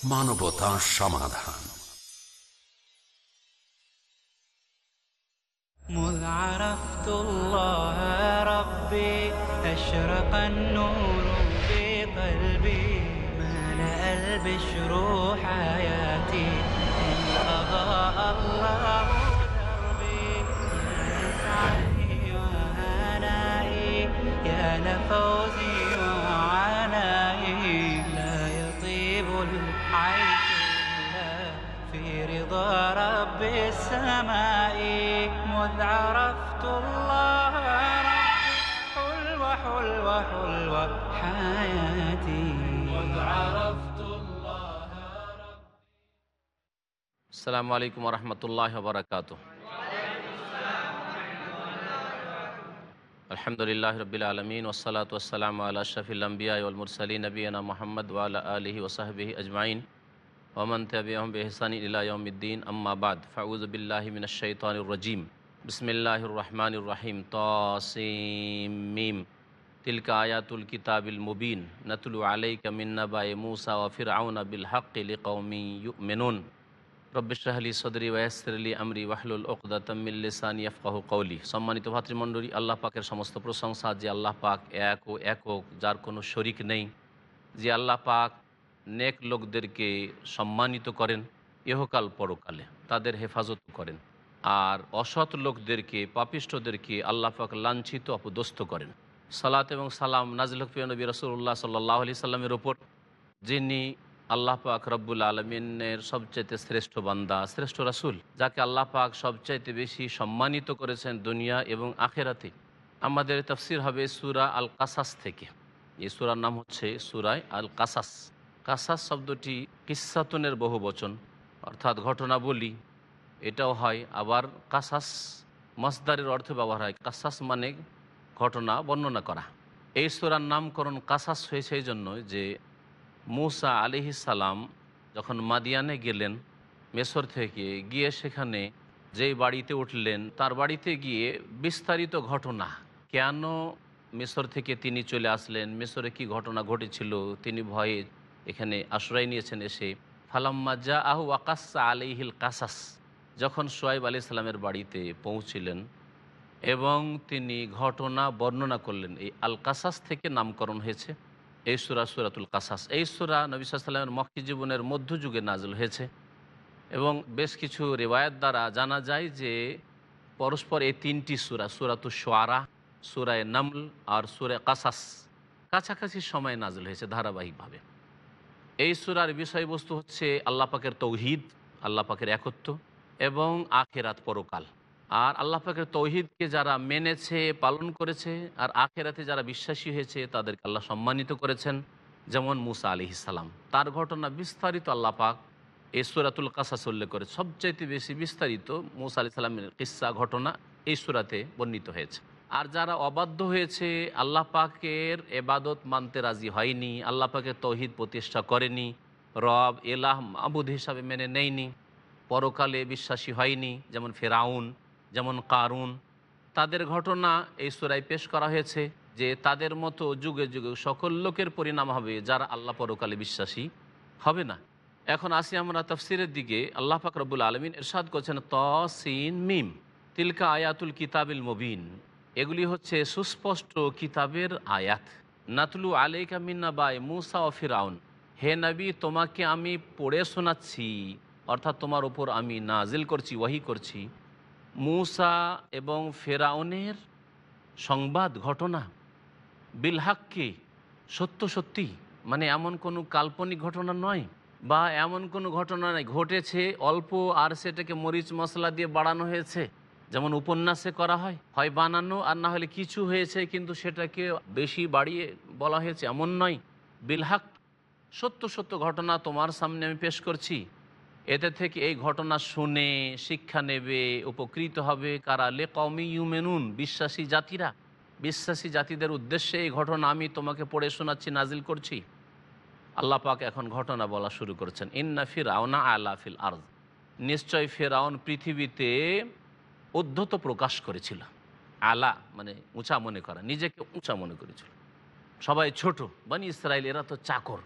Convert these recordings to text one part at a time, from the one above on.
বাংলা মানবতা সমাধান مذ عرفت الله ربي أشرق النور في قلبي ملأ البشر حياتي إن أضاء الله دربي يا سعدي وهنائي يا لفوزي رضا رب السماء مذ عرفت الله ربي حلوة حلوة حلوة حياتي مذ عرفت الله আসসালামু আলাইকুম রহমতুল্লাহ বরকাত আলহামদুলিল্লাহ রবিল আলমিন ওসালাত ওসালাম আল্লাহ শফিল্লাম্বিয়া মুরসলী নবীনা মোহাম্মদ ওয়ালা আলহি ওসাহবিহি আজমাইন ওমন তবিআম বেহসানি ইলায়ুদ্দিন আম্মাবাদ ফাউজবিল্লাহ মিনশৈতানুরজিম বিসমিল্লাহির রহমানির রহিম তসিম তিলকা আয়াতুল কিতাবিল মুবিন নতুলু আলাইকা মিন্নাবাই মুসা ও ফিরআউন বিল হক লিকৌমি ইউমিনুন রব্বিশাহলি সদরি ওয়াসরলি আমরি ওয়াহলুল ওকদাতমিল্লিসান ইয়াফকাহু কৌলি সম্মানিত ভাতৃমণ্ডলী আল্লাহ পাকের সমস্ত প্রশংসা যে আল্লাহ পাক এক ও একক যার কোনো শরিক নেই যে আল্লাহ পাক নেক লোকদেরকে সম্মানিত করেন, ইহকাল পরকালে তাদের হেফাজত করেন। আর অসৎ লোকদেরকে পাপিষ্টদেরকে আল্লাহ পাক লাঞ্ছিত, অপদস্থ করেন। সালাত এবং সালাম নাজিল হকফিয়া নবী রসুল্লাহ সাল্লাহ আলি সাল্লামের ওপর, যিনি আল্লাহ পাক রব্বুল আলমিনের সবচাইতে শ্রেষ্ঠ বান্দা, শ্রেষ্ঠ রাসুল, যাকে আল্লাহ পাক সবচাইতে বেশি সম্মানিত করেছেন দুনিয়া এবং আখেরাতে। আমাদের তফসির হবে সুরা আল কাসাস থেকে। এই সুরার নাম হচ্ছে সুরায় আল কাসাস কাসাস শব্দটি কিসাতুনের বহু বচন, অর্থাৎ ঘটনাবলী। এটাও হয় আবার কাসাস মাসদারের অর্থে ব্যবহার হয়। কাসাস মানে ঘটনা বর্ণনা করা। এই সুরার নামকরণ কাসাস হয়েছে এই জন্য যে মুসা আলিহি সালাম যখন মাদিয়ানে গেলেন মেসর থেকে, গিয়ে সেখানে যেই বাড়িতে উঠলেন, তার বাড়িতে গিয়ে বিস্তারিত ঘটনা। কেন মিশর থেকে তিনি চলে আসলেন? মিশরে কি ঘটনা ঘটেছিল? তিনি ভয়ে এখানে আশ্রয় নিয়েছেন এসে, ফালাম্মা জা আহু আকাশা আলিহিল কাসাস। যখন সোয়াইব আলি সালামের বাড়িতে পৌঁছিলেন এবং তিনি ঘটনা বর্ণনা করলেন, এই আল কাসাস থেকে নামকরণ হয়েছে। এই সুরা সুরাতুল কাসাস। এই সুরা নবী সাল্লামের জীবনের মধ্যযুগে নাজল হয়েছে এবং বেশ কিছু রেওয়ায়ত দ্বারা জানা যায় যে পরস্পর এই তিনটি সুরা, সুরাতু সোয়ারা সুরায় নামল আর সুরে কাসাস, কাছাকাছি সময়ে নাজল হয়েছে ধারাবাহিকভাবে। এই সুরার বিষয়বস্তু হচ্ছে আল্লাহ পাকের তৌহিদ, আল্লাহ পাকের একত্ব এবং আখেরাত পরকাল। আর আল্লাহ পাকের তৌহিদকে যারা মেনেছে, পালন করেছে আর আখেরাতে যারা বিশ্বাসী হয়েছে, তাদেরকে আল্লাহ সম্মানিত করেছেন। যেমন মুসা আলি ইসালাম তার ঘটনা বিস্তারিত আল্লাহ পাক এই সুরাতুল কাসাস উল্লেখ করে। সবচাইতে বেশি বিস্তারিত মুসা আলি সাল্লামের কিসা ঘটনা এই সুরাতে বর্ণিত হয়েছে। আর যারা অবাধ্য হয়েছে, আল্লাহ পাকের এবাদত মানতে রাজি হয়নি, আল্লাহ পাকের তৌহিদ প্রতিষ্ঠা করেনি, রব, এলাহ, মাবুদ হিসাবে মেনে নেয়নি, পরকালে বিশ্বাসী হয়নি, যেমন ফেরাউন, যেমন কারুন। তাদের ঘটনা এই সুরায় পেশ করা হয়েছে যে তাদের মতো যুগে যুগে সকল লোকের পরিণাম হবে, যারা আল্লাহ পরকালে বিশ্বাসী হবে না। এখন আসি আমরা তফসিরের দিকে। আল্লাহ ফাকরবুল আলমিন এরশাদ করছেন ত সিন মিম, তিলকা আয়াতুল কিতাবিল মুবিন। এগুলি হচ্ছে সুস্পষ্ট কিতাবের আয়াত। নাতলু আলাইকা মিন্না বাই মুসা ও ফিরাউন, হে নবী, তোমাকে আমি পড়ে শোনাচ্ছি, অর্থাৎ তোমার উপর আমি নাজিল করছি, ওয়াহি করছি। মুসা এবং ফেরাউনের সংবাদ ঘটনা, বিলহাক্কে, সত্য সত্যি মানে এমন কোনো কাল্পনিক ঘটনা নয় বা এমন কোনো ঘটনা নয়, ঘটেছে অল্প আর সেটাকে মরিচ মশলা দিয়ে বাড়ানো হয়েছে। যেমন উপন্যাসে করা হয় হয় বানানো, আর না হলে কিছু হয়েছে কিন্তু সেটাকে বেশি বাড়িয়ে বলা হয়েছে, এমন নয়। বিলহাক, সত্য সত্য ঘটনা তোমার সামনে আমি পেশ করছি। এতে থেকে এই ঘটনা শুনে শিক্ষা নেবে, উপকৃত হবে কারা? লে কমি ইউমেনুন, বিশ্বাসী জাতিরা। বিশ্বাসী জাতিদের উদ্দেশ্যে এই ঘটনা আমি তোমাকে পড়ে শোনাচ্ছি, নাজিল করছি। আল্লাহ পাক এখন ঘটনা বলা শুরু করেছেন, ইন্না ফিরাউনা আলা ফিল আর্জ নিশ্চয় ফেরাউন পৃথিবীতে উদ্ধত প্রকাশ করেছিল। আলা মানে উঁচা মনে করা, নিজেকে উঁচা মনে করেছিল। সবাই ছোট, বানি ইসরায়েল এরা তো চাকর,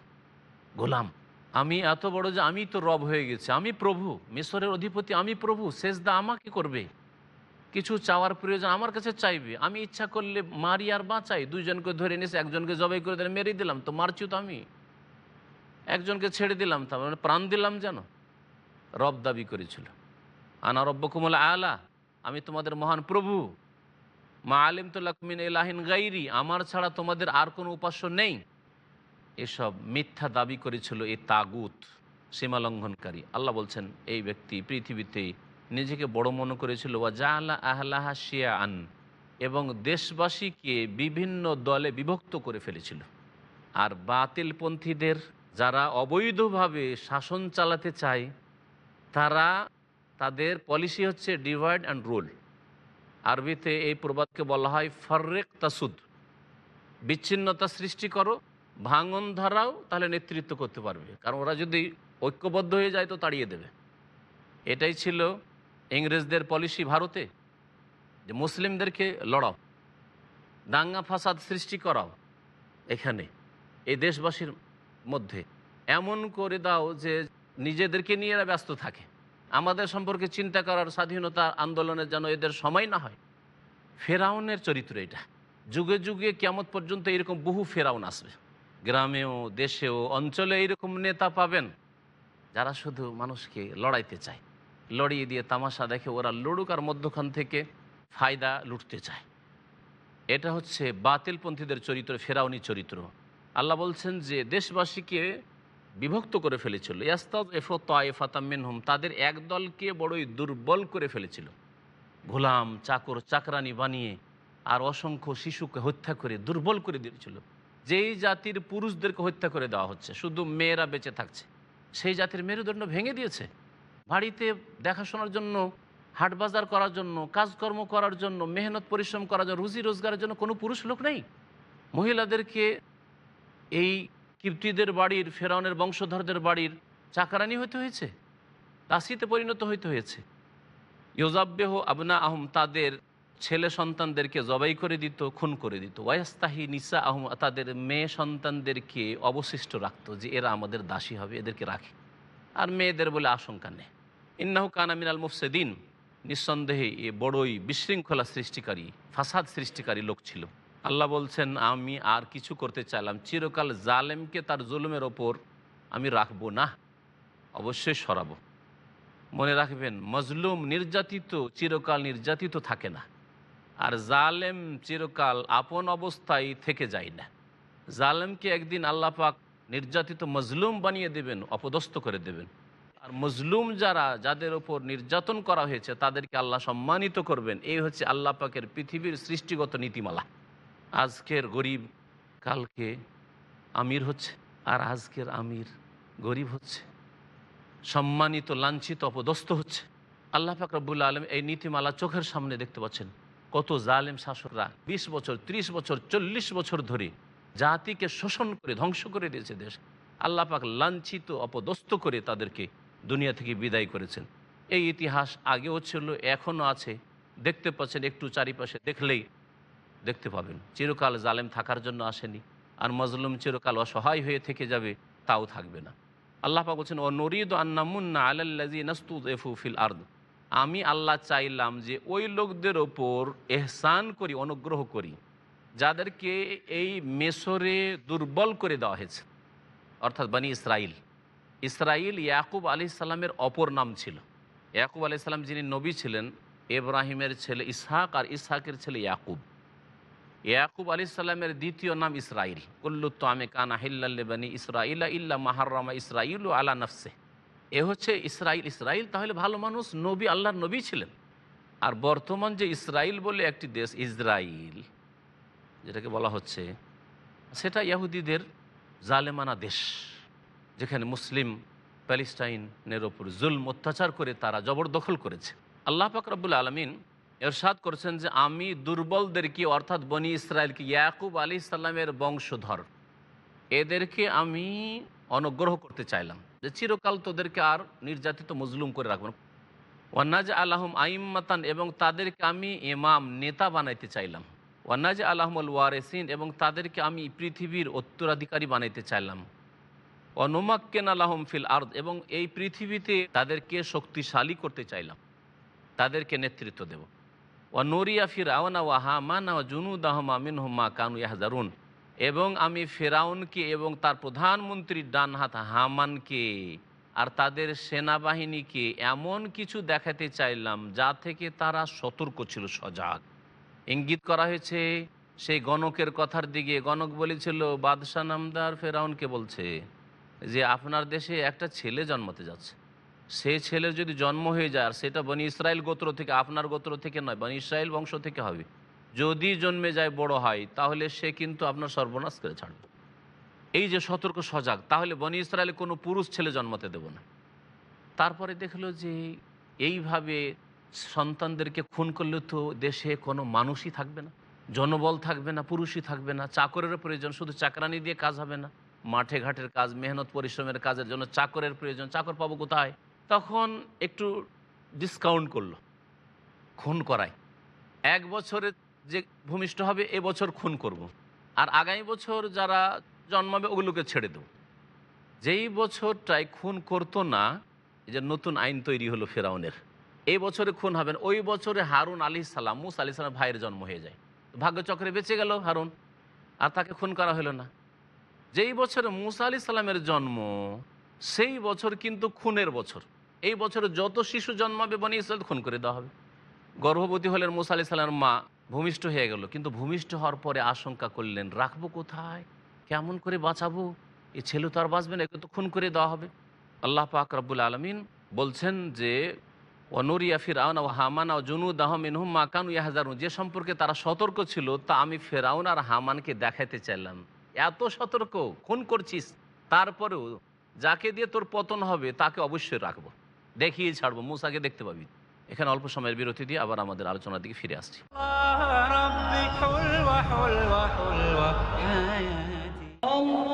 গোলাম। আমি এত বড় যে আমি তো রব হয়ে গেছি, আমি প্রভু মিশরের অধিপতি, আমি প্রভু শেষদা আমাকে করবে। কিছু চাওয়ার প্রয়োজন আমার কাছে চাইবে। আমি ইচ্ছা করলে মারি আর বাঁচাই। দুইজনকে ধরে নিয়েছে, একজনকে জবাই করে দিলে মেরে দিলাম, তো মারছি তো আমি। একজনকে ছেড়ে দিলাম তার মানে প্রাণ দিলাম যেন। রব দাবি করেছিল। আনা রব্বকুমল আলা। আমি তোমাদের মহান প্রভু। মা আলিম তো লাকমিন এলাহিন গাইরি, আমার ছাড়া তোমাদের আর কোনো উপাস্য নেই। এসব মিথ্যা দাবি করেছিল এই তাগুত সীমা লঙ্ঘনকারী আল্লাহ বলছেন, এই ব্যক্তি পৃথিবীতে নিজেকে বড় মনে করেছিল, ওয়া জাহলা আহলাহা শিয়া আন এবং দেশবাসীকে বিভিন্ন দলে বিভক্ত করে ফেলেছিল। আর বাতিলপন্থীদের যারা অবৈধভাবে শাসন চালাতে চায়, তারা তাদের পলিসি হচ্ছে ডিভাইড অ্যান্ড রুল আরবিতে এই প্রবাদকে বলা হয় ফর্রেক তাসুদ। বিচ্ছিন্নতা সৃষ্টি করো, ভাঙন ধারাও, তাহলে নেতৃত্ব করতে পারবে। কারণ ওরা যদি ঐক্যবদ্ধ হয়ে যায় তো তাড়িয়ে দেবে। এটাই ছিল ইংরেজদের পলিসি ভারতে, যে মুসলিমদেরকে লড়াও, দাঙ্গা ফাসাদ সৃষ্টি করাও এখানে, এই দেশবাসীর মধ্যে। এমন করে দাও যে নিজেদেরকে নিয়ে এরা ব্যস্ত থাকে। আমাদের সম্পর্কে চিন্তা করার স্বাধীনতা আন্দোলনের যেন এদের সময় না হয়। ফেরাউনের চরিত্র এটা। যুগে যুগে কেমত পর্যন্ত এরকম বহু ফেরাউন আসবে। গ্রামেও, দেশেও, অঞ্চলে এইরকম নেতা পাবেন যারা শুধু মানুষকে লড়াইতে চায়। লড়িয়ে দিয়ে তামাশা দেখে ওরা লড়ুক আর মধ্যখান থেকে ফায়দা লুটতে চায়। এটা হচ্ছে বাতিলপন্থীদের চরিত্র, ফেরাউনি চরিত্র। আল্লাহ বলছেন যে দেশবাসীকে বিভক্ত করে ফেলেছিল। ইয়াস্তাদ এফো তাইফাতামিন হুম তাদের এক দলকে বড়ই দুর্বল করে ফেলেছিল। গোলাম চাকর চাকরানি বানিয়ে আর অসংখ্য শিশুকে হত্যা করে দুর্বল করে দিয়েছিল। যেই জাতির পুরুষদেরকে হত্যা করে দেওয়া হচ্ছে, শুধু মেয়েরা বেঁচে থাকছে, সেই জাতির মেরুদণ্ড ভেঙে দিয়েছে। বাড়িতে দেখাশোনার জন্য হাট বাজার করার জন্য, কাজকর্ম করার জন্য, মেহনত পরিশ্রম করার জন্য, রুজি রোজগারের জন্য কোনো পুরুষ লোক নেই। মহিলাদেরকে এই কীর্তিদের বাড়ির, ফেরাউনের বংশধরদের বাড়ির চাকরানি হতে হয়েছে? দাসিতে পরিণত হইতে হয়েছে? ইয়োজাব্বেহ আবনা আহম তাদের ছেলে সন্তানদেরকে জবাই করে দিত, খুন করে দিত। ওয়াস্তাহি নিসা আহম তাদের মেয়ে সন্তানদেরকে অবশিষ্ট রাখতো যে এরা আমাদের দাসী হবে, এদেরকে রাখে। আর মেয়েদের বলে আশঙ্কা নেই। ইন্নাহু কানা মিনাল মুফসেদিন। নিঃসন্দেহে এ বড়ই বিশৃঙ্খলা সৃষ্টিকারী, ফাসাদ সৃষ্টিকারী লোক ছিল। আল্লাহ বলছেন, আমি আর কিছু করতে চাইলাম। চিরকাল জালেমকে তার জুলুমের ওপর আমি রাখব না, অবশ্যই সরাবো। মনে রাখবেন, মজলুম নির্যাতিত চিরকাল নির্যাতিত থাকে না। আর জালেম চিরকাল আপন অবস্থায় থেকে যায় না। জালেমকে একদিন আল্লাহ পাক নির্যাতিত মজলুম বানিয়ে দেবেন, অপদস্থ করে দেবেন। আর মজলুম যারা, যাদের ওপর নির্যাতন করা হয়েছে, তাদেরকে আল্লাহ সম্মানিত করবেন। এই হচ্ছে আল্লাহ পাকের পৃথিবীর সৃষ্টিগত নীতিমালা। আজকের গরিব কালকে আমির হচ্ছে আর আজকের আমির গরিব হচ্ছে। সম্মানিত, লাঞ্ছিত, অপদস্থ হচ্ছে। আল্লাহ পাক রব্বুল আলম এই নীতিমালা চোখের সামনে দেখতে পাচ্ছেন। কত জালেম শাসকরা ২০ বছর ৩০ বছর, চল্লিশ বছর ধরে জাতিকে শোষণ করে, ধ্বংস করে দিয়েছে দেশ। আল্লাহ পাক লাঞ্ছিত, অপদস্থ করে তাদেরকে দুনিয়া থেকে বিদায় করেছেন। এই ইতিহাস আগেও ছিল, এখনও আছে। দেখতে পাচ্ছেন একটু চারিপাশে দেখলেই দেখতে পাবেন। চিরকাল জালেম থাকার জন্য আসেনি। আর মজলুম চিরকাল অসহায় হয়ে থেকে যাবে, তাও থাকবে না। আল্লাহ পাক বলছেন ও নরিদ আন্নামুন্না আলাল্লাজি নাস্তুদ এফুফিল আর্দ। আমি আল্লাহ চাইলাম যে ওই লোকদের ওপর এহসান করি, অনুগ্রহ করি, যাদেরকে এই মেসরে দুর্বল করে দেওয়া হয়েছে। অর্থাৎ বানি ইসরাইল। ইসরাইল ইয়াকুব আলি সাল্লামের অপর নাম ছিল। ইয়াকুব আলি সাল্লাম যিনি নবী ছিলেন, এব্রাহিমের ছেলে ইসহাক আর ইসহাকের ছেলে ইয়াকুব। ইয়াকুব আলি সাল্লামের দ্বিতীয় নাম ইসরাইল। কুল্লু তামে কানা হিল্লাল্লে বানি ইসরাইলা ইল্লা মাহারামা ইসরাইল ও আলা নফসে এ হচ্ছে ইসরাইল। ইসরাইল তাহলে ভালো মানুষ, নবী, আল্লাহর নবী ছিলেন। আর বর্তমান যে ইসরাইল বলে একটি দেশ ইসরাইল, যেটাকে বলা হচ্ছে, সেটা ইয়াহুদিদের জালেমানা দেশ, যেখানে মুসলিম, প্যালেস্টাইনের ওপর জুলম, অত্যাচার করে তারা জবরদখল করেছে। আল্লাহ পাক রব্বুল আলমিন এরশাদ করছেন যে আমি দুর্বলদেরকে, অর্থাৎ বনি ইসরায়েলকে, ইয়াকুব আলী ইসলামের বংশধর, এদেরকে আমি অনুগ্রহ করতে চাইলাম যে চিরকাল তোদেরকে আর নির্যাতিত, মজলুম করে রাখব। না ওয়ান্নাজ আল্লাহম আইম্মাতান, এবং তাদেরকে আমি ইমাম, নেতা বানাইতে চাইলাম। ওয়ান্নাজ আল্লাহমুল ওয়ারেসিন, এবং তাদেরকে আমি পৃথিবীর উত্তরাধিকারী বানাইতে চাইলাম। অনুমাক্কেন আলাহম ফিল আর্দ, এবং এই পৃথিবীতে তাদেরকে শক্তিশালী করতে চাইলাম। তাদেরকে নেতৃত্ব দেব। ও নরিয়া ফির আওয়ানা ওয়া হামানা ও মিন হুম্মা কানু ইয়াহজারুন এবং আমি ফেরাউনকে এবং তার প্রধানমন্ত্রী ডান হাত হামানকে আর তাদের সেনাবাহিনীকে এমন কিছু দেখাতে চাইলাম যা থেকে তারা সতর্ক ছিল সজাগ ইঙ্গিত করা হয়েছে সেই গণকের কথার দিকে গণক বলেছিল বাদশাহ নামদার ফেরাউনকে বলছে যে আপনার দেশে একটা ছেলে জন্মাতে যাচ্ছে সে ছেলের যদি জন্ম হয়ে যায়, আর সেটা বনি ইসরায়েল গোত্র থেকে, আপনার গোত্র থেকে নয়, বনি ইসরায়েল বংশ থেকে হবে। যদি জন্মে যায় বড় হয়, তাহলে সে কিন্তু আপনার সর্বনাশ করে ছাড়বে। এই যে সতর্ক সজাগ, তাহলে বনি ইসরায়েলে কোনো পুরুষ ছেলে জন্মাতে দেব না। তারপরে দেখল যে, এইভাবে সন্তানদেরকে খুন করলে তো দেশে কোনো মানুষই থাকবে না, জনবল থাকবে না, পুরুষই থাকবে না, চাকরের প্রয়োজন, শুধু চাকরানি দিয়ে কাজ হবে না। মাঠে ঘাটের কাজ, মেহনত, পরিশ্রমের কাজের জন্য চাকরের প্রয়োজন, চাকর পাবো কোথায়? তখন একটু ডিসকাউন্ট করল, খুন করায়। এক বছরে যে ভূমিষ্ঠ হবে, এ বছর খুন করব। আর আগামী বছর যারা জন্মাবে, ওগুলোকে ছেড়ে দেব। যেই বছরটায় খুন করতো না যে নতুন আইন তৈরি হলো ফেরাউনের এই বছরে খুন হবেন ওই বছরে হারুন আলী সালাম, মুস আলি সালাম ভাইয়ের জন্ম হয়ে যায়। ভাগ্যচক্রে বেঁচে গেল হারুন, আর তাকে খুন করা হলো না। যেই বছরে মুসা আলি সালামের জন্ম, সেই বছর কিন্তু খুনের বছর। এই বছরে যত শিশু জন্মাবে, বনি ইসরায়েল খুন করে দেওয়া হবে। গর্ভবতী হলেন মুসা আলি সাল্লামের মা, ভূমিষ্ঠ হয়ে গেল। কিন্তু ভূমিষ্ঠ হওয়ার পরে আশঙ্কা করলেন, রাখব কোথায়? কেমন করে বাঁচাবো? এ ছেলে তো আর বাঁচবে না, একে তো খুন করে দেওয়া হবে। আল্লাহ পাক রব্বুল আলমিন বলছেন যে অনুরিয়া ফিরাউন ও হামান ও জুনুদ আহমিন হুম মাকানু ইয়াহাজারুন। যে সম্পর্কে তারা সতর্ক ছিল, তা আমি ফেরাউন আর হামানকে দেখাতে চাইলাম। এত সতর্ক? খুন করছিস? তারপরেও যাকে দিয়ে তোর পতন হবে, তাকে অবশ্যই রাখব। দেখিয়ে ছাড়বো, মুসাকে দেখতে পাবি। এখানে অল্প সময়ের বিরতি দিয়ে আবার আমাদের আলোচনার দিকে ফিরে আসছি। আল্লাহ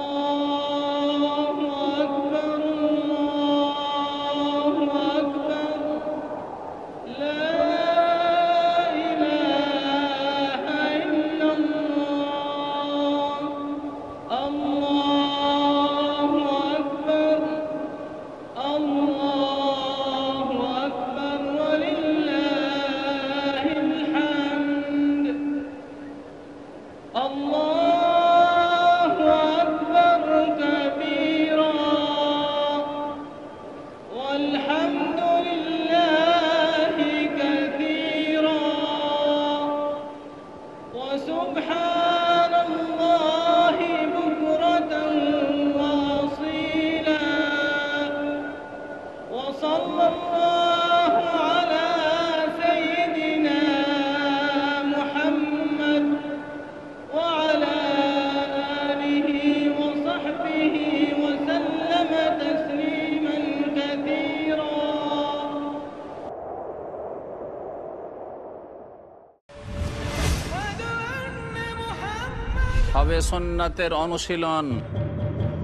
সন্ন্যাতের অনুশীলন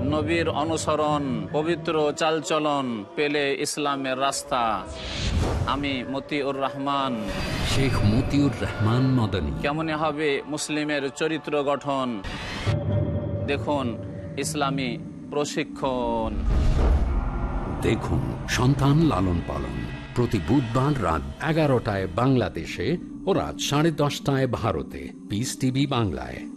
নবীর অনুসরণ পবিত্র চালচলন পেলে ইসলামের রাস্তা। আমি মতিউর রহমান। শেখ মতিউর রহমান মদনী। কেমন হবে মুসলিমের চরিত্র গঠন? দেখুন ইসলামী প্রশিক্ষণ। দেখুন সন্তান লালন পালন। প্রতি বুধবার রাত এগারোটায় বাংলাদেশে ও রাত সাড়ে দশটায় ভারতে। পিস টিভি বাংলায়।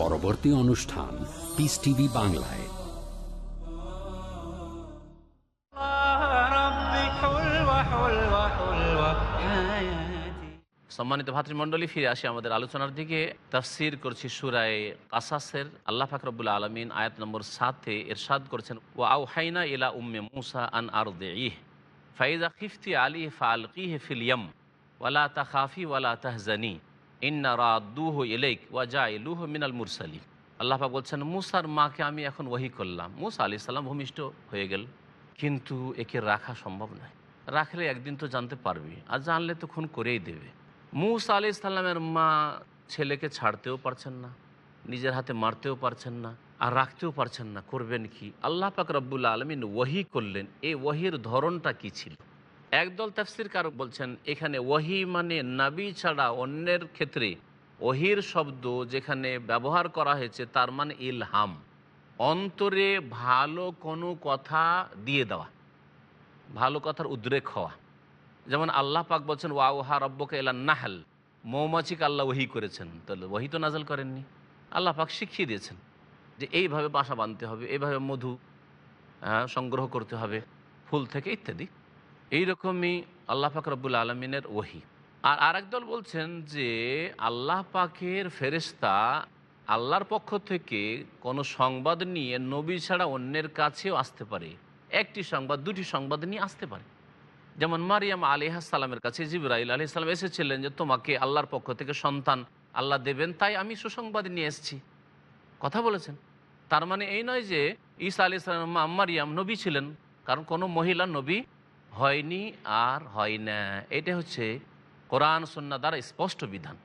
পরবর্তী অনুষ্ঠান পিস টিভি বাংলায়। সম্মানিত ভাতৃমণ্ডলী, ফিরে আসি আমাদের আলোচনার দিকে। তাফসির করছি সুরায় কাসাসের। আল্লাহ ফাকরবুল আলমিন আয়াত নম্বর সাতে এরশাদ করছেন ও আউ হাইনা ইলা উম্মে মুসা আন আর ইহ ফাইজা খিফতি আলী ফালকি কিহ ফিলিয়াম ওয়ালা তাহাফি ওয়ালা তাহজানি। ইন্না রাদুহ ইলেক ওয়াজা ইলুহ মিনাল মুরসালি আল্লাহ বলছেন, মুসার মাকে আমি এখন ওহি করলাম। মুসা আলি সাল্লাম ভূমিষ্ঠ হয়ে গেল। কিন্তু একে রাখা সম্ভব নয়। রাখলে একদিন তো জানতে পারবি, আর জানলে তো খুন করেই দেবে। মুসা আলি সাল্লামের মা ছেলেকে ছাড়তেও পারছেন না, নিজের হাতে মারতেও পারছেন না, আর রাখতেও পারছেন না। করবেন কি? আল্লাহ পাক রব্বুল্লা আলমিন ওহি করলেন। এই ওহির ধরনটা কি ছিল? একদল তাফসির কারক বলছেন, এখানে ওহি মানে নাবি ছাড়া অন্যের ক্ষেত্রে ওহির শব্দ যেখানে ব্যবহার করা হয়েছে, তার মানে ইলহাম। অন্তরে ভালো কোনো কথা দিয়ে দেওয়া, ভালো কথার উদ্রেক হওয়া। যেমন আল্লাহ পাক বলছেন, ওয়া ওহা রব্বকে এলা নাহাল। মৌমাছিকে আল্লাহ ওহি করেছেন। তাহলে ওহি তো নাজাল করেননি। আল্লাহ পাক শিখিয়ে দিয়েছেন যে এইভাবে বাসা বাঁধতে হবে, এইভাবে মধু সংগ্রহ করতে হবে, ফুল থেকে ইত্যাদি। এইরকমই আল্লাহ পাক রব্বুল আলমিনের ওহি। আর আরেক দল বলছেন যে আল্লাহ পাকের ফেরেস্তা আল্লাহর পক্ষ থেকে কোনো সংবাদ নিয়ে নবী ছাড়া অন্যের কাছেও আসতে পারে। একটি সংবাদ, দুটি সংবাদ নিয়ে আসতে পারে। যেমন মারিয়াম আলিহাসাল্লামের কাছে জিবরাইল আলি এসেছিলেন যে, তোমাকে আল্লাহর পক্ষ থেকে সন্তান আল্লাহ দেবেন, তাই আমি সুসংবাদ নিয়ে এসেছি। কথা বলেছেন। তার মানে এই নয় যে ঈসা আলি সাল্লাম মারিয়াম নবী ছিলেন, কারণ কোনো মহিলা নবী হয়নি আর হয় না। এটা হচ্ছে কোরআন সন্না দ্বারা স্পষ্ট বিধান।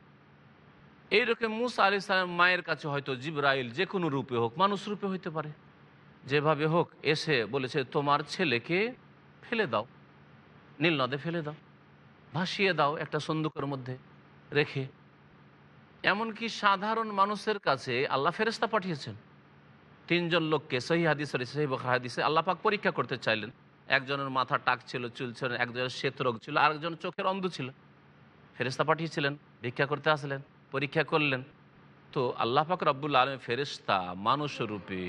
এইরকম মুসা আলি সালাম মায়ের কাছে হয়তো জিবরাইল যে কোনো রূপে হোক, মানুষ রূপে হইতে পারে। যেভাবে হোক, এসে বলেছে, তোমার ছেলেকে ফেলে দাও। নীল নদে ফেলে দাও। ভাসিয়ে দাও একটা সন্দুকের মধ্যে রেখে। এমনকি সাধারণ মানুষের কাছে আল্লাহ ফেরেস্তা পাঠিয়েছেন। তিনজন লোককে সহি হাদিসের সহি হাদিসে আল্লাহ পাক পরীক্ষা করতে চাইলেন। একজনের মাথা টাক ছিল, চুল ছিল, একজনের শ্বেত রোগ ছিল আরেকজন চোখের অন্ধ ছিল। ফেরেস্তা পাঠিয়েছিলেন, ভিক্ষা করতে আসলেন, পরীক্ষা করলেন। তো আল্লাহ পাক রব্বুল আলম ফেরেস্তা মানুষ রূপে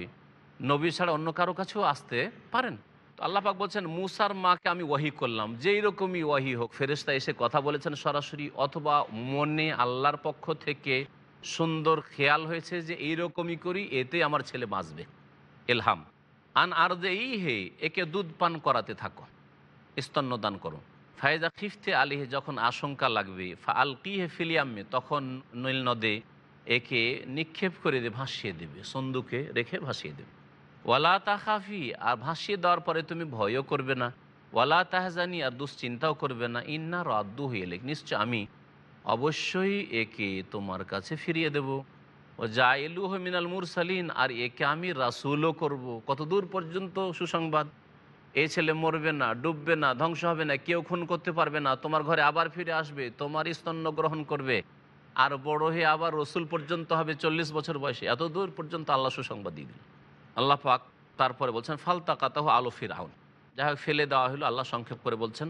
নবী ছাড়া অন্য কারও কাছেও আসতে পারেন। তো আল্লাহ পাক বলছেন, মুসার মাকে আমি ওয়াহি করলাম। যেই রকমই ওয়াহি হোক ফেরেস্তা এসে কথা বলেছেন সরাসরি, অথবা মনে আল্লাহর পক্ষ থেকে সুন্দর খেয়াল হয়েছে যে, এইরকমই করি, এতে আমার ছেলে বাঁচবে। এলহাম। আন আর হে একে দুধ পান করাতে থাকো, স্তন্যদান করো। ফায়জা খিফতে আলিহে, যখন আশঙ্কা লাগবে, ফা আল কিহে ফিলিয়ামে তখন নীল নদে একে নিক্ষেপ করে দিয়ে ভাসিয়ে দেবে, সন্দুকে রেখে ভাসিয়ে দেবে। ওয়ালা তাহাফি আর ভাসিয়ে দেওয়ার পরে তুমি ভয়ও করবে না। ওয়ালা তাহজানি, আর দুশ্চিন্তাও করবে না। ইন্না হয়ে লেখ নিশ্চয় আমি অবশ্যই একে তোমার কাছে ফিরিয়ে দেব। ও এলু মিনাল মুরসালিন আর একে আমি রাসুলও করব। কতদূর পর্যন্ত সুসংবাদ? এই ছেলে মরবে না, ডুববে না, ধ্বংস হবে না, কেউ খুন করতে পারবে না, তোমার ঘরে আবার ফিরে আসবে তোমার স্তন্য গ্রহণ করবে। আর বড় হয়ে আবার রসুল পর্যন্ত হবে চল্লিশ বছর বয়সে। এত দূর পর্যন্ত আল্লাহ সুসংবাদ দিয়ে দিল আল্লাহ পাক তারপরে বলছেন ফালতা কাতাহ আলো ফিরাউন। যাই হোক, ফেলে দেওয়া হলো, আল্লাহ সংক্ষেপ করে বলছেন,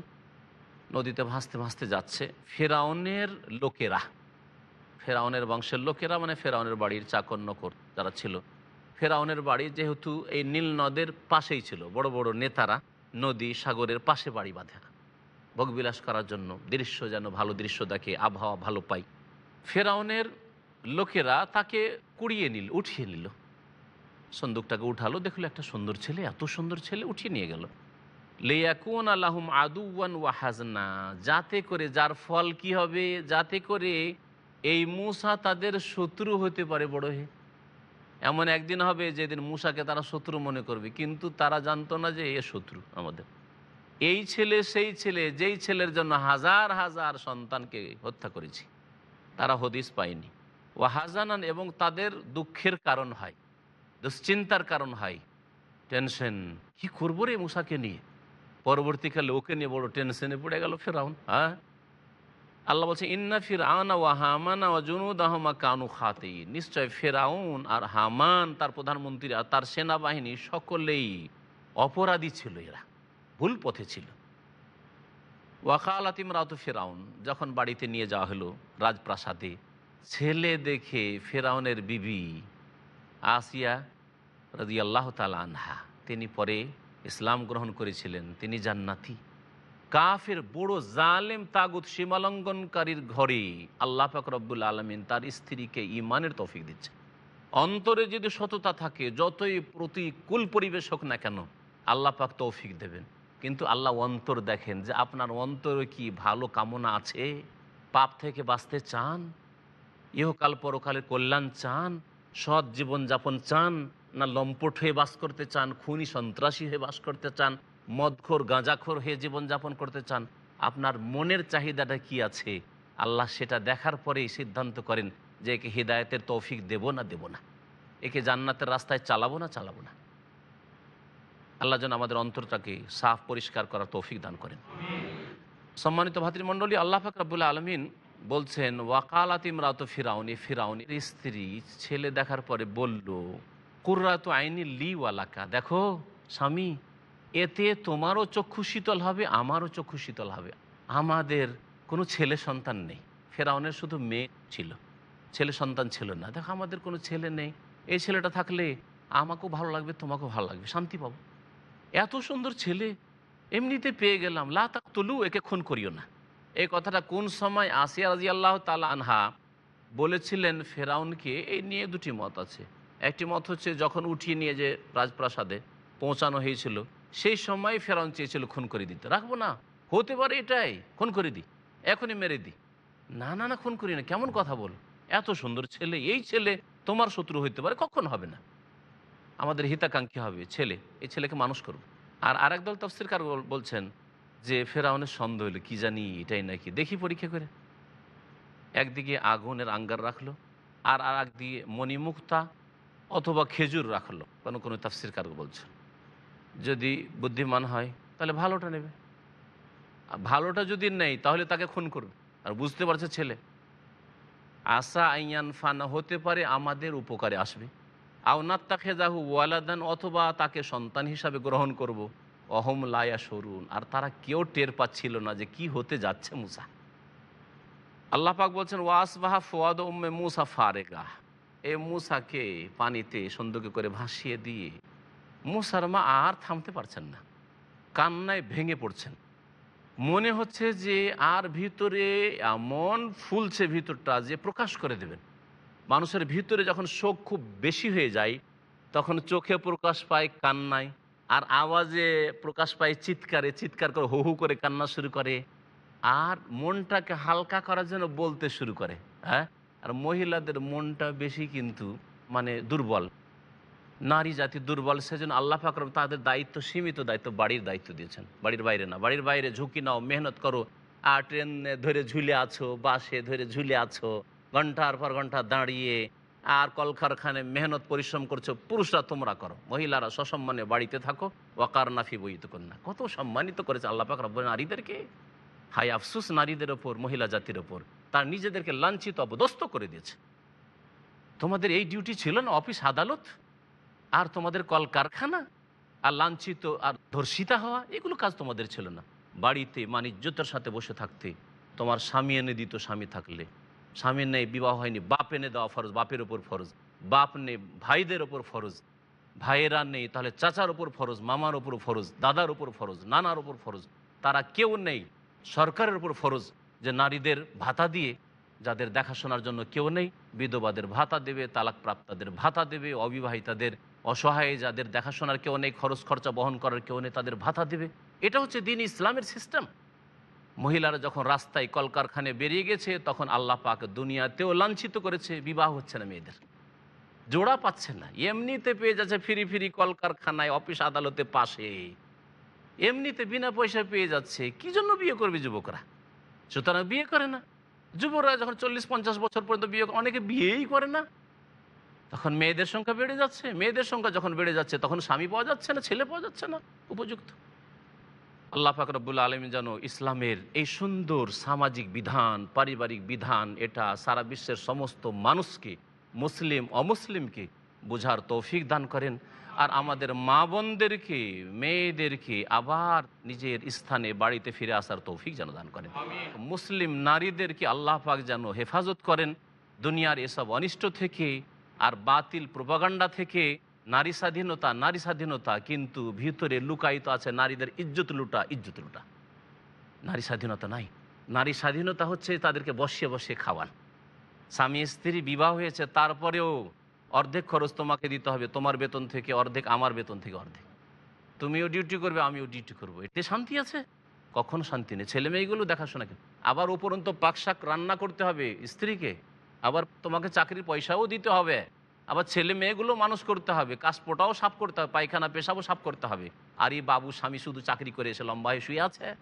নদীতে ভাসতে ভাসতে যাচ্ছে ফেরাউনের লোকেরা। ফেরাউনের বংশের লোকেরা মানে ফেরাউনের বাড়ির চাকর নকর যারা ছিল। ফেরাউনের বাড়ি যেহেতু এই নীল নদের পাশেই ছিল। বড় বড় নেতারা নদী, সাগরের পাশে বাড়ি বাঁধে ভোগবিলাস করার জন্য দৃশ্য যেন ভালো দৃশ্য দেখে আবহাওয়া ভালো পাই। ফেরাউনের লোকেরা তাকে কুড়িয়ে নিল, উঠিয়ে নিল। সন্দুকটাকে উঠালো, দেখল একটা সুন্দর ছেলে, এত সুন্দর ছেলে উঠিয়ে নিয়ে গেল। লেয়াকুন আল্লাহম আদুয়ান ওয়াহাজনা, যাতে করে যার ফল কি হবে, যাতে করে এই মূসা তাদের শত্রু হতে পারে বড় হয়ে এমন একদিন হবে যেদিন মূসাকে তারা শত্রু মনে করবে, কিন্তু তারা জানতো না যে এ শত্রু আমাদের। এই ছেলে, সেই ছেলে, যেই ছেলের জন্য হাজার হাজার সন্তানকে হত্যা করেছি, তারা হদিস পায়নি। ও হাজানান এবং তাদের দুঃখের কারণ হয়, দুশ্চিন্তার কারণ হয়। টেনশন, কি করব রে মূসাকে নিয়ে? পরবর্তীকালে ওকে নিয়ে বড় টেনশনে পড়ে গেল ফেরাউন হ্যাঁ? আল্লাহ বলছে, ইন্না ফির আনা ওয়া হামানা ওয়া আহমা কানু খাতে নিশ্চয় ফেরাউন আর হামান, তার প্রধানমন্ত্রী আর তার সেনাবাহিনী সকলেই অপরাধী ছিল এরা, ভুল পথে ছিল। ওয়াকাল আতিম রাত ফেরাউন, যখন বাড়িতে নিয়ে যাওয়া হলো রাজপ্রাসাদে, ছেলে দেখে ফেরাউনের বিবি আসিয়া রাজি আল্লাহ তালা আনহা, তিনি পরে ইসলাম গ্রহণ করেছিলেন, তিনি জান্নাতি। কাফের বড় জালেম তাগুত সীমালঙ্ঘনকারীর ঘরে আল্লাহ পাক আলমিন তার স্ত্রীকে ইমানের তফিক দিচ্ছে। অন্তরে যদি সততা থাকে, যতই প্রতিকূল পরিবেশ হোক না কেন, আল্লাহ পাক তৌফিক দেবেন। কিন্তু আল্লাহ অন্তর দেখেন যে আপনার অন্তরে কি ভালো কামনা আছে? পাপ থেকে বাঁচতে চান? ইহকাল পরকালের কল্যাণ চান? সৎ জীবনযাপন চান? না লম্পট হয়ে বাস করতে চান? খুনি সন্ত্রাসী হয়ে বাস করতে চান? মদখোর, গাঁজাখোর হয়ে জীবনযাপন করতে চান, আপনার মনের চাহিদাটা কি আছে? আল্লাহ সেটা দেখার পরেই সিদ্ধান্ত করেন যে একে হৃদায়তের তৌফিক দেব না দেব না। একে জান্নাতের রাস্তায় চালাবো না চালাবো না। আল্লাহ যেন আমাদের অন্তরটাকে সাফ, পরিষ্কার করার তৌফিক দান করেন। সম্মানিত ভাতৃমণ্ডলী, আল্লাহ ফাকরাবুল্লাহ আলমিন বলছেন, ওয়াকালাত ইমরাত ফিরাউনি ফিরাউনির স্ত্রী ছেলে দেখার পরে বলল, কুর্রাত আইনি লি ওয়ালাকা, দেখো স্বামী এতে তোমারও চক্ষু শীতল হবে, আমারও চক্ষু শীতল হবে। আমাদের কোনো ছেলে সন্তান নেই। ফেরাউনের শুধু মেয়ে ছিল। ছেলে সন্তান ছিল না। দেখো, আমাদের কোনো ছেলে নেই। এই ছেলেটা থাকলে আমাকেও ভালো লাগবে, তোমাকেও ভালো লাগবে। শান্তি পাবো। এত সুন্দর ছেলে, এমনিতে পেয়ে গেলাম। লা তাক তুলু একে খুন করিও না। এই কথাটা কোন সময় আসিয়া রাজি আল্লাহ তালা আনহা বলেছিলেন ফেরাউনকে, এই নিয়ে দুটি মত আছে। একটি মত হচ্ছে, যখন উঠিয়ে নিয়ে যে রাজপ্রাসাদে পৌঁছানো হয়েছিল সেই সময় ফেরাউন চেয়েছিল, খুন করে দিতে। রাখব না। হতে পারে এটাই। খুন করে দিই এখনই মেরে দিই না না না, খুন করি না। কেমন কথা বল? এত সুন্দর ছেলে, এই ছেলে তোমার শত্রু হইতে পারে, কখন হবে না? আমাদের হিতাকাঙ্ক্ষী হবে, ছেলে। এই ছেলেকে মানুষ করব। আর আরেক দল তফসিরকার বল- বলছেন যে, ফেরাউনের সন্দেহ হলো কী জানি, এটাই নাকি? দেখি পরীক্ষা করে। একদিকে আগুনের আঙ্গার রাখল, আর আর একদিকে মণিমুক্তা অথবা খেজুর রাখল। কোনো কোনো তাফসিরকার বলছেন। যদি বুদ্ধিমান হয়, তাহলে ভালোটা নেবে। আর ভালোটা যদি নেই, তাহলে তাকে খুন করবে আর বুঝতে পারছে ছেলে। আশা আইয়ান ফানা, হতে পারে আমাদের উপকারে আসবে। আওনাত্তা খেজাহু ওয়ালাদান, অথবা তাকে সন্তান হিসাবে গ্রহণ করব। অহম লায়া সরুন। আর তারা কেউ টের পাচ্ছিল না যে কি হতে যাচ্ছে মুসা। আল্লাহ পাক বলছেন, ওয়াসবাহা ফোয়াদ উম্মে মুসা ফারেগা। এ মুসাকে পানিতে সন্দুকে করে ভাসিয়ে দিয়ে মুসার মা আর থামতে পারছেন না। কান্নায় ভেঙে পড়ছেন। মনে হচ্ছে যে আর ভিতরে এমন ফুলছে ভিতরটা যে প্রকাশ করে দেবেন। মানুষের ভিতরে যখন শোক খুব বেশি হয়ে যায়, তখন চোখে প্রকাশ পায় কান্নায়, আর আওয়াজে প্রকাশ পায় চিৎকারে, চিৎকার করে হু হু করে কান্না শুরু করে, আর মনটাকে হালকা করার জন্য বলতে শুরু করে হ্যাঁ? আর মহিলাদের মনটা বেশি কিন্তু মানে দুর্বল। নারী জাতি দুর্বল, সেজন্য আল্লাহ ফাকরম তাদের দায়িত্ব, সীমিত দায়িত্ব বাড়ির দায়িত্ব দিয়েছেন, বাড়ির বাইরে না। বাড়ির বাইরে ঝুঁকি নাও, মেহনত করো। আর ট্রেন ধরে ঝুলে আছো, বাসে ধরে ঝুলে আছো, ঘণ্টার পর ঘণ্টা দাঁড়িয়ে আর কলকারখানায় মেহনত, পরিশ্রম করছ, পুরুষরা তোমরা করো। মহিলারা সসম্মানে বাড়িতে থাকো। ওয়াকার নাফি বইতে কন্যা কত সম্মানিত করেছে আল্লাহ পাক নারীদেরকে। হাই আফসুস, নারীদের ওপর, মহিলা জাতির ওপর। তার নিজেদেরকে লাঞ্ছিত অবদস্ত করে দিয়েছে। তোমাদের এই ডিউটি ছিল না, অফিস আদালত? আর তোমাদের কলকারখানা, আর লাঞ্ছিত আর ধর্ষিতা হওয়া, এগুলো কাজ তোমাদের ছিল না। বাড়িতে মানিজ্যতার সাথে বসে থাকতে, তোমার স্বামী এনে দিত স্বামী থাকলে। স্বামীর নেই বিবাহ হয়নি, বাপ এনে দেওয়া ফরজ, বাপের ওপর ফরজ, বাপ নেই ভাইদের ওপর ফরজ, ভাইয়েরা নেই, তাহলে চাচার ওপর ফরজ, মামার ওপর ফরজ, দাদার ওপর ফরজ, নানার ওপর ফরজ, তারা কেউ নেই, সরকারের ওপর ফরজ, যে নারীদের ভাতা দিয়ে যাদের দেখাশোনার জন্য কেউ নেই, বিধবাদের ভাতা দেবে তালাক প্রাপ্তাদের ভাতা দেবে, অবিবাহিতাদের অসহায় যাদের দেখাশোনার কেউ নেই, খরচ খরচা বহন করার কেউ নেই, তাদের ভাতা দেবে। এটা হচ্ছে দিন ইসলামের সিস্টেম। মহিলারা যখন রাস্তায় কলকারখানে বেরিয়ে গেছে, তখন আল্লাহ পাক দুনিয়াতেও লাঞ্ছিত করেছে, বিবাহ হচ্ছে না মেয়েদের। জোড়া পাচ্ছে না। এমনিতে পেয়ে যাচ্ছে ফিরি ফিরি কলকারখানায়, অফিস আদালতে পাশে। এমনিতে বিনা পয়সায় পেয়ে যাচ্ছে। কি জন্য বিয়ে করবে যুবকরা? সুতরাং বিয়ে করে না। যুবকরা যখন চল্লিশ, পঞ্চাশ বছর পর্যন্ত বিয়ে অনেকে বিয়েই করে না। তখন মেয়েদের সংখ্যা বেড়ে যাচ্ছে। মেয়েদের সংখ্যা যখন বেড়ে যাচ্ছে, তখন স্বামী পাওয়া যাচ্ছে না, ছেলে পাওয়া যাচ্ছে না, উপযুক্ত। আল্লাহ ফাকরবুল্লা আলমী যেন ইসলামের এই সুন্দর সামাজিক বিধান, পারিবারিক বিধান, এটা সারা বিশ্বের সমস্ত মানুষকে, মুসলিম, অমুসলিমকে বোঝার তৌফিক দান করেন। আর আমাদের মা বোনদেরকে মেয়েদেরকে আবার নিজের স্থানে বাড়িতে ফিরে আসার তৌফিক যেন দান করেন। মুসলিম নারীদেরকে আল্লাহ পাক যেন হেফাজত করেন দুনিয়ার এসব অনিষ্ট থেকে আর বাতিল প্রপাগান্ডা থেকে। নারী স্বাধীনতা নারী স্বাধীনতা কিন্তু ভিতরে লুকায়িত আছে নারীদের ইজ্জত লুটা ইজ্জত লুটা। নারী স্বাধীনতা নাই। নারী স্বাধীনতা হচ্ছে তাদেরকে বসিয়ে বসিয়ে খাওয়ান। স্বামী স্ত্রী বিবাহ হয়েছে তারপরেও অর্ধেক খরচ তোমাকে দিতে হবে তোমার বেতন থেকে, অর্ধেক আমার বেতন থেকে অর্ধেক। তুমিও ডিউটি করবে, আমিও ডিউটি করব। এতে শান্তি আছে? কখন শান্তি নেই? ছেলে মেয়েগুলো দেখাশোনা কেন? আবার উপরন্ত পাক শাক রান্না করতে হবে স্ত্রীকে। আবার তোমাকে চাকরির পয়সাও দিতে হবে। আবার ছেলে মেয়েগুলো মানুষ করতে হবে কাশপোটাও সাফ করতে হবে, পায়খানা পেশাবও সাফ করতে হবে। আর এই বাবু, স্বামী শুধু চাকরি করে এসে লম্বা হয়ে শুয়ে আছে?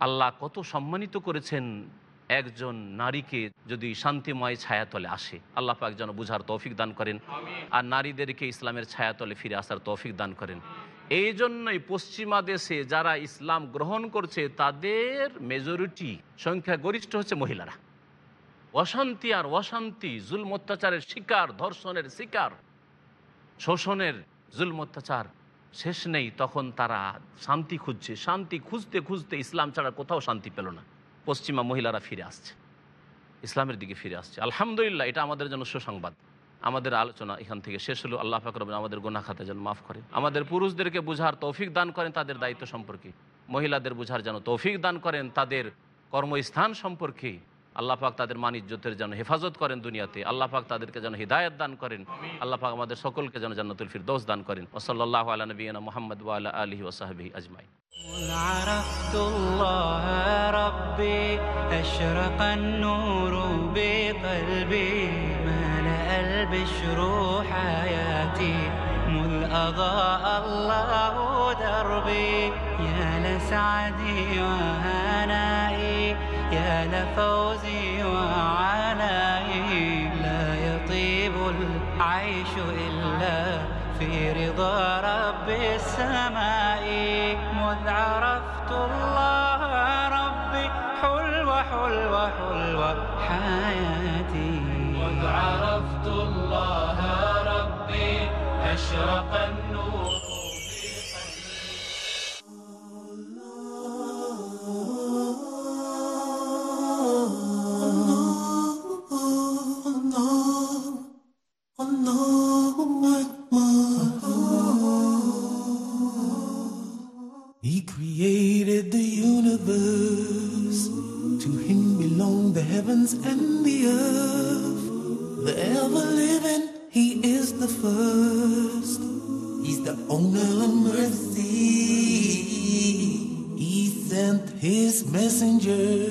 আল্লাহ কত সম্মানিত করেছেন একজন নারীকে যদি শান্তিময় ছায়াতলে আসে আল্লাহ পাক যেন বুঝার তৌফিক দান করেন। আর নারীদেরকে ইসলামের ছায়াতলে ফিরে আসার তৌফিক দান করেন। এই জন্যই পশ্চিমা দেশে যারা ইসলাম গ্রহণ করছে তাদের মেজরিটি সংখ্যা গরিষ্ঠ হচ্ছে মহিলারা। অশান্তি আর অশান্তি জুলম অত্যাচারের শিকার ধর্ষণের শিকার শোষণের জুলম অত্যাচার শেষ নেই তখন তারা শান্তি খুঁজছে। শান্তি খুঁজতে খুঁজতে ইসলাম ছাড়া কোথাও শান্তি পেল না। পশ্চিমা মহিলারা ফিরে আসছে। ইসলামের দিকে ফিরে আসছে। আলহামদুলিল্লাহ, এটা আমাদের জন্য সুসংবাদ। আমাদের আলোচনা এখান থেকে শেষ হলো। আল্লাহ ফাকরব আমাদের গোনা খাতে যেন মাফ করে আমাদের পুরুষদেরকে বুঝার তৌফিক দান করেন তাদের দায়িত্ব সম্পর্কে। মহিলাদের বুঝার যেন তৌফিক দান করেন তাদের কর্মস্থান সম্পর্কে। আল্লাহ পাক তাদের মানিজ্যতের যেন হেফাজত করেন দুনিয়াতে আল্লাহ পাক তাদেরকে যেন হৃদায়ত দান করেন আল্লাহ পাক আমাদের সকলকে যেন জান্নাতুল ফিরদৌস দান করেন ওসল্লাহ আলা নবীনা মোহাম্মদ ওয়ালা আলহি ওসাহাবি আজমাই مذ عرفت الله ربي أشرق النور بقلبي ملأ البشر حياتي مذ أضاء الله دربي يا لسعدي وهنائي يا لفوزي وعنائي لا يطيب العيش إلا في رضا رب السماء. مذ عرفت الله ربي حلوة حلوة حلوة حياتي. مذ عرفت الله ربي أشرق the first. He's the owner of mercy. He sent his messengers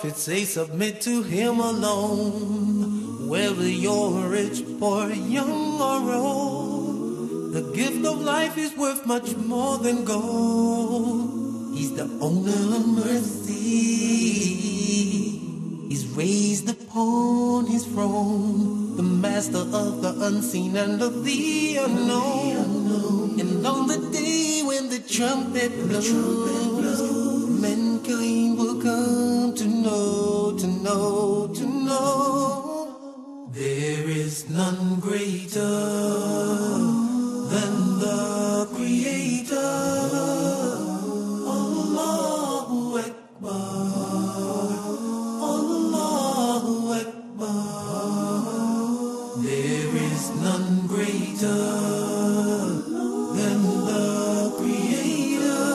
prophets say submit to him alone. Whether you're rich, poor, young or old. Oh, the gift of life is worth much more than gold. He's the owner of mercy. He's raised upon his throne, the master of the unseen and of the unknown. And on the day when the trumpet blows, mankind will come to know, to know, to know. There is none greater